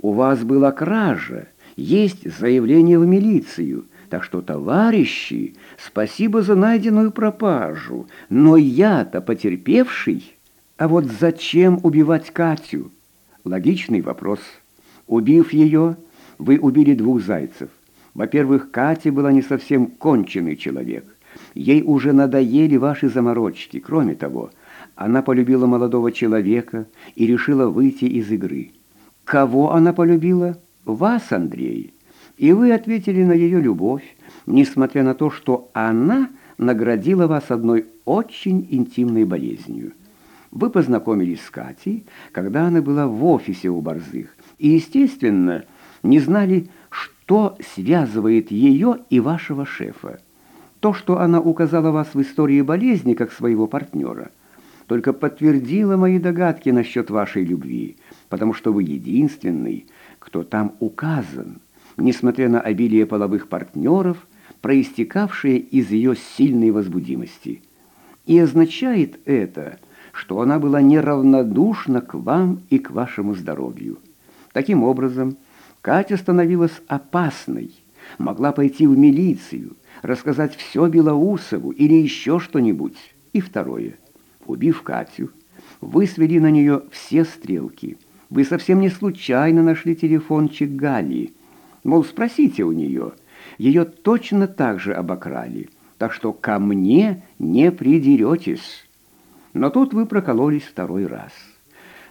У вас была кража, есть заявление в милицию, так что, товарищи, спасибо за найденную пропажу, но я-то потерпевший. А вот зачем убивать Катю? Логичный вопрос. Убив ее, вы убили двух зайцев. Во-первых, Катя была не совсем конченый человек. Ей уже надоели ваши заморочки. Кроме того, она полюбила молодого человека и решила выйти из игры. Кого она полюбила? Вас, Андрей. И вы ответили на ее любовь, несмотря на то, что она наградила вас одной очень интимной болезнью. Вы познакомились с Катей, когда она была в офисе у Борзых, и, естественно, не знали, что связывает ее и вашего шефа. То, что она указала вас в истории болезни как своего партнера, только подтвердило мои догадки насчет вашей любви, потому что вы единственный, кто там указан, несмотря на обилие половых партнеров, проистекавшие из ее сильной возбудимости. И означает это, что она была неравнодушна к вам и к вашему здоровью. Таким образом, Катя становилась опасной, могла пойти в милицию, рассказать все Белоусову или еще что-нибудь. И второе. Убив Катю, вы свели на нее все стрелки – вы совсем не случайно нашли телефончик Гали. Мол, спросите у нее. Ее точно так же обокрали. Так что ко мне не придеретесь. Но тут вы прокололись второй раз.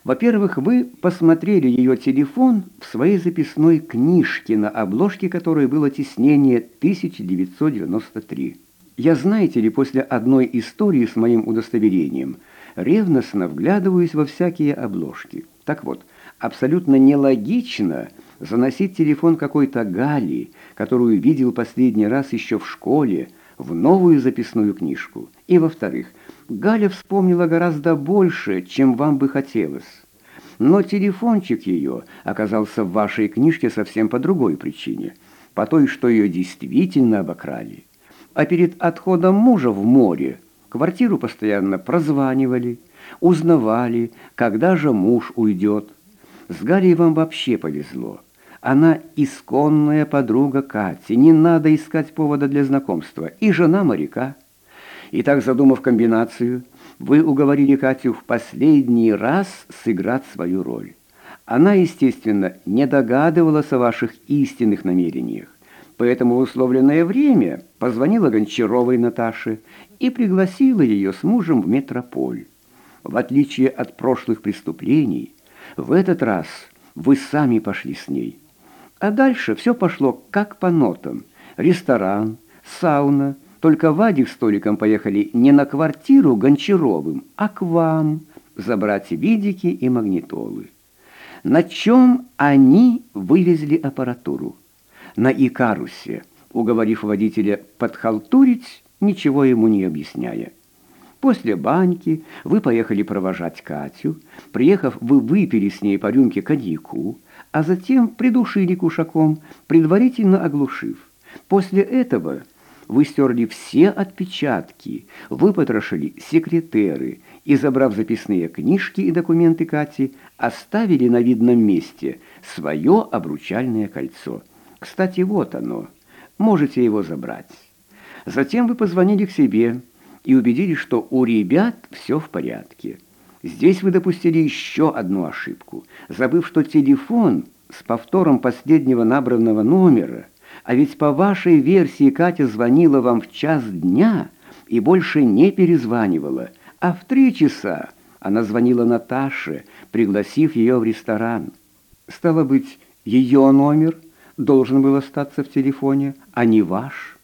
Во-первых, вы посмотрели ее телефон в своей записной книжке, на обложке которой было тиснение 1993. Я, знаете ли, после одной истории с моим удостоверением ревностно вглядываюсь во всякие обложки. Так вот, абсолютно нелогично заносить телефон какой-то Гали, которую видел последний раз еще в школе, в новую записную книжку. И, во-вторых, Галя вспомнила гораздо больше, чем вам бы хотелось. Но телефончик ее оказался в вашей книжке совсем по другой причине, по той, что ее действительно обокрали. А перед отходом мужа в море квартиру постоянно прозванивали, узнавали, когда же муж уйдет. С Галей вам вообще повезло. Она исконная подруга Кати, не надо искать повода для знакомства, и жена моряка. И так, задумав комбинацию, вы уговорили Катю в последний раз сыграть свою роль. Она, естественно, не догадывалась о ваших истинных намерениях, поэтому в условленное время позвонила Гончаровой Наташе и пригласила ее с мужем в метрополь. В отличие от прошлых преступлений, в этот раз вы сами пошли с ней. А дальше все пошло как по нотам. Ресторан, сауна. Только Вадик с столиком поехали не на квартиру Гончаровым, а к вам забрать видики и магнитолы. На чем они вывезли аппаратуру? На Икарусе, уговорив водителя подхалтурить, ничего ему не объясняя. После баньки вы поехали провожать Катю. Приехав, вы выпили с ней по рюмке коньяку, а затем придушили кушаком, предварительно оглушив. После этого вы стерли все отпечатки, выпотрошили секретеры и, забрав записные книжки и документы Кати, оставили на видном месте свое обручальное кольцо. Кстати, вот оно. Можете его забрать. Затем вы позвонили к себе и убедились, что у ребят все в порядке. Здесь вы допустили еще одну ошибку, забыв, что телефон с повтором последнего набранного номера, а ведь по вашей версии Катя звонила вам в час дня и больше не перезванивала, а в три часа она звонила Наташе, пригласив ее в ресторан. Стало быть, ее номер должен был остаться в телефоне, а не ваш.